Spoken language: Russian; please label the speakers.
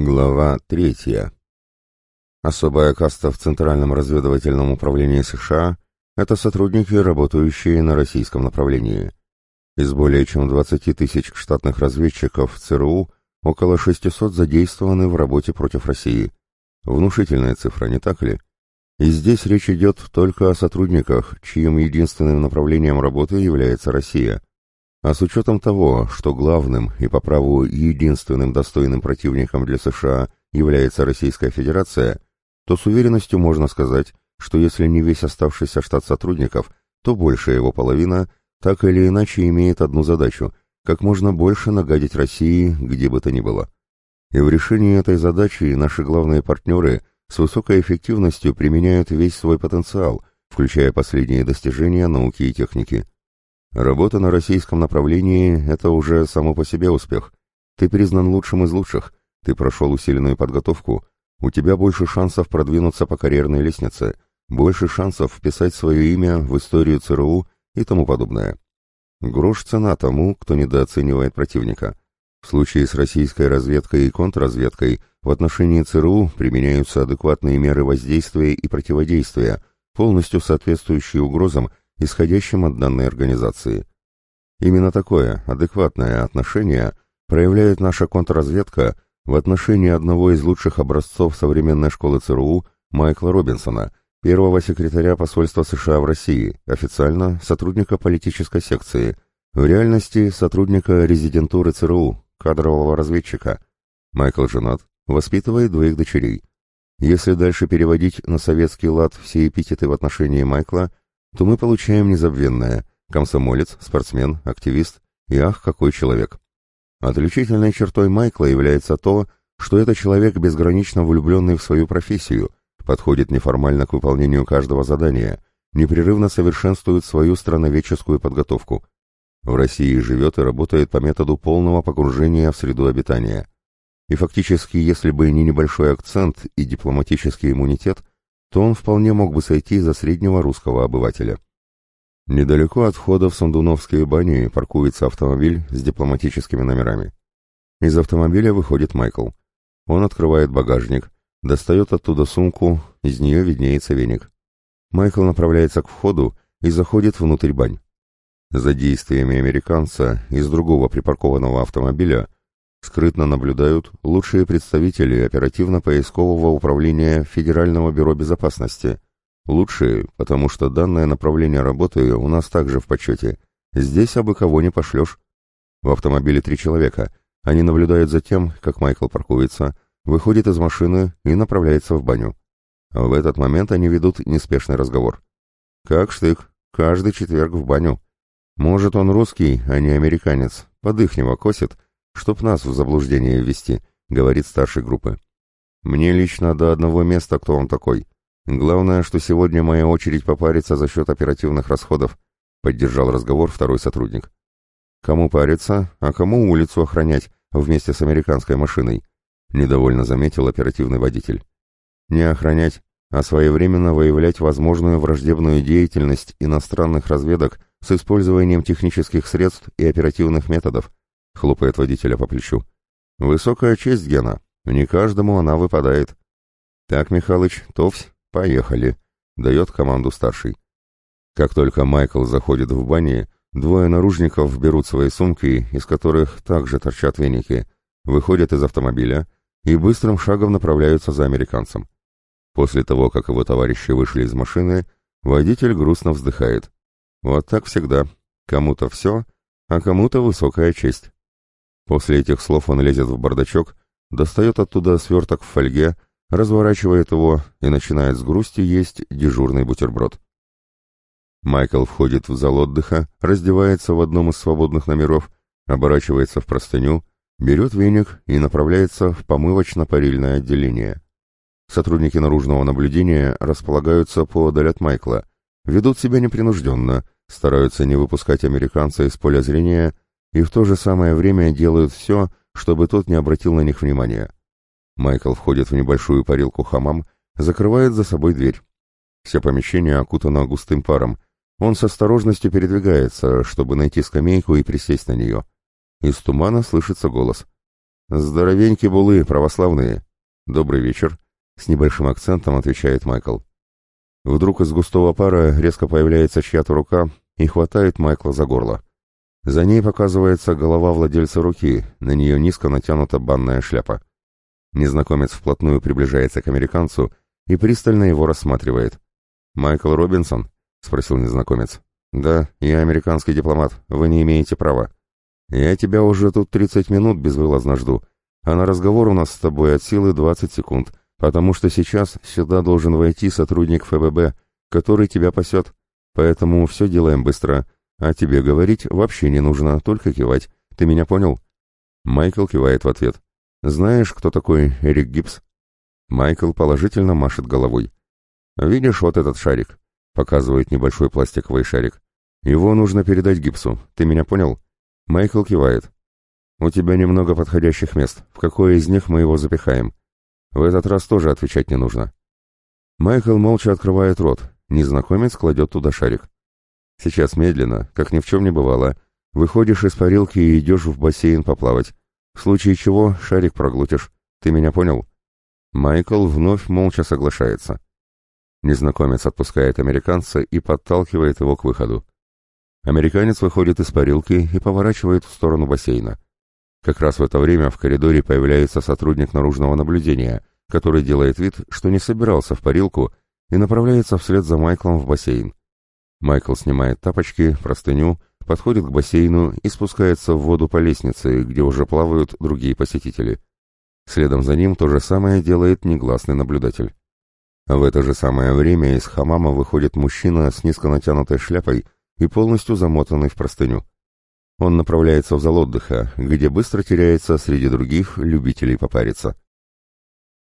Speaker 1: Глава третья. Особая каста в Центральном разведывательном управлении США – это сотрудники, работающие на российском направлении. Из более чем 20 тысяч штатных разведчиков ЦРУ около 600 задействованы в работе против России. Внушительная цифра, не так ли? И здесь речь идет только о сотрудниках, чьим единственным направлением работы является Россия – а с учетом того, что главным и по праву единственным достойным противником для США является Российская Федерация, то с уверенностью можно сказать, что если не весь оставшийся штат сотрудников, то большая его половина так или иначе имеет одну задачу – как можно больше нагадить России, где бы то ни было. И в решении этой задачи наши главные партнеры с высокой эффективностью применяют весь свой потенциал, включая последние достижения науки и техники – Работа на российском направлении — это уже само по себе успех. Ты признан лучшим из лучших, ты прошел усиленную подготовку, у тебя больше шансов продвинуться по карьерной лестнице, больше шансов вписать свое имя в историю ЦРУ и тому подобное. Грош цена тому, кто недооценивает противника. В случае с российской разведкой и контрразведкой в отношении ЦРУ применяются адекватные меры воздействия и противодействия, полностью соответствующие угрозам исходящим от данной организации. Именно такое адекватное отношение проявляет наша контрразведка в отношении одного из лучших образцов современной школы ЦРУ Майкла Робинсона, первого секретаря посольства США в России, официально сотрудника политической секции, в реальности сотрудника резидентуры ЦРУ, кадрового разведчика. Майкл женат, воспитывает двоих дочерей. Если дальше переводить на советский лад все эпитеты в отношении Майкла, то мы получаем незабвенное – комсомолец, спортсмен, активист и ах, какой человек. Отличительной чертой Майкла является то, что это человек безгранично влюбленный в свою профессию, подходит неформально к выполнению каждого задания, непрерывно совершенствует свою страноведческую подготовку. В России живет и работает по методу полного погружения в среду обитания. И фактически, если бы не небольшой акцент и дипломатический иммунитет, то он вполне мог бы сойти за среднего русского обывателя. Недалеко от входа в Сандуновские бани паркуется автомобиль с дипломатическими номерами. Из автомобиля выходит Майкл. Он открывает багажник, достает оттуда сумку, из нее виднеется веник. Майкл направляется к входу и заходит внутрь бань. За действиями американца из другого припаркованного автомобиля скрытно наблюдают лучшие представители оперативно-поискового управления Федерального бюро безопасности. Лучшие, потому что данное направление работы у нас также в почете. Здесь абы кого не пошлешь. В автомобиле три человека. Они наблюдают за тем, как Майкл паркуется, выходит из машины и направляется в баню. В этот момент они ведут неспешный разговор. «Как штык, каждый четверг в баню. Может, он русский, а не американец, под ихнего косит, чтоб нас в заблуждение ввести», — говорит старший группы. «Мне лично до одного места, кто он такой. Главное, что сегодня моя очередь попариться за счет оперативных расходов», — поддержал разговор второй сотрудник. «Кому париться, а кому улицу охранять вместе с американской машиной?» — недовольно заметил оперативный водитель. «Не охранять, а своевременно выявлять возможную враждебную деятельность иностранных разведок с использованием технических средств и оперативных методов», хлопает водителя по плечу. Высокая честь, Гена. Не каждому она выпадает. Так, Михалыч, товсь, поехали, дает команду старший. Как только Майкл заходит в бане, двое наружников берут свои сумки, из которых также торчат веники, выходят из автомобиля и быстрым шагом направляются за американцем. После того, как его товарищи вышли из машины, водитель грустно вздыхает. Вот так всегда. Кому-то все, а кому-то высокая честь. После этих слов он лезет в бардачок, достает оттуда сверток в фольге, разворачивает его и начинает с грустью есть дежурный бутерброд. Майкл входит в зал отдыха, раздевается в одном из свободных номеров, оборачивается в простыню, берет веник и направляется в помывочно-парильное отделение. Сотрудники наружного наблюдения располагаются поодаль от Майкла, ведут себя непринужденно, стараются не выпускать американца из поля зрения и в то же самое время делают все, чтобы тот не обратил на них внимания. Майкл входит в небольшую парилку хамам, закрывает за собой дверь. Все помещение окутано густым паром. Он с осторожностью передвигается, чтобы найти скамейку и присесть на нее. Из тумана слышится голос. «Здоровенькие булы, православные!» «Добрый вечер!» — с небольшим акцентом отвечает Майкл. Вдруг из густого пара резко появляется чья-то рука и хватает Майкла за горло. За ней показывается голова владельца руки, на нее низко натянута банная шляпа. Незнакомец вплотную приближается к американцу и пристально его рассматривает. «Майкл Робинсон?» — спросил незнакомец. «Да, я американский дипломат, вы не имеете права. Я тебя уже тут 30 минут безвылазно жду, а на разговор у нас с тобой от силы 20 секунд, потому что сейчас сюда должен войти сотрудник ФББ, который тебя пасет, поэтому все делаем быстро, а тебе говорить вообще не нужно, только кивать. Ты меня понял?» Майкл кивает в ответ. «Знаешь, кто такой Эрик Гибс?» Майкл положительно машет головой. «Видишь вот этот шарик?» Показывает небольшой пластиковый шарик. «Его нужно передать гипсу. Ты меня понял?» Майкл кивает. «У тебя немного подходящих мест. В какое из них мы его запихаем?» В этот раз тоже отвечать не нужно. Майкл молча открывает рот. Незнакомец кладет туда шарик. Сейчас медленно, как ни в чем не бывало, выходишь из парилки и идешь в бассейн поплавать. В случае чего шарик проглотишь. Ты меня понял? Майкл вновь молча соглашается. Незнакомец отпускает американца и подталкивает его к выходу. Американец выходит из парилки и поворачивает в сторону бассейна. Как раз в это время в коридоре появляется сотрудник наружного наблюдения, который делает вид, что не собирался в парилку и направляется вслед за Майклом в бассейн. Майкл снимает тапочки, простыню, подходит к бассейну и спускается в воду по лестнице, где уже плавают другие посетители. Следом за ним то же самое делает негласный наблюдатель. В это же самое время из хамама выходит мужчина с низко натянутой шляпой и полностью замотанный в простыню. Он направляется в зал отдыха, где быстро теряется среди других любителей попариться.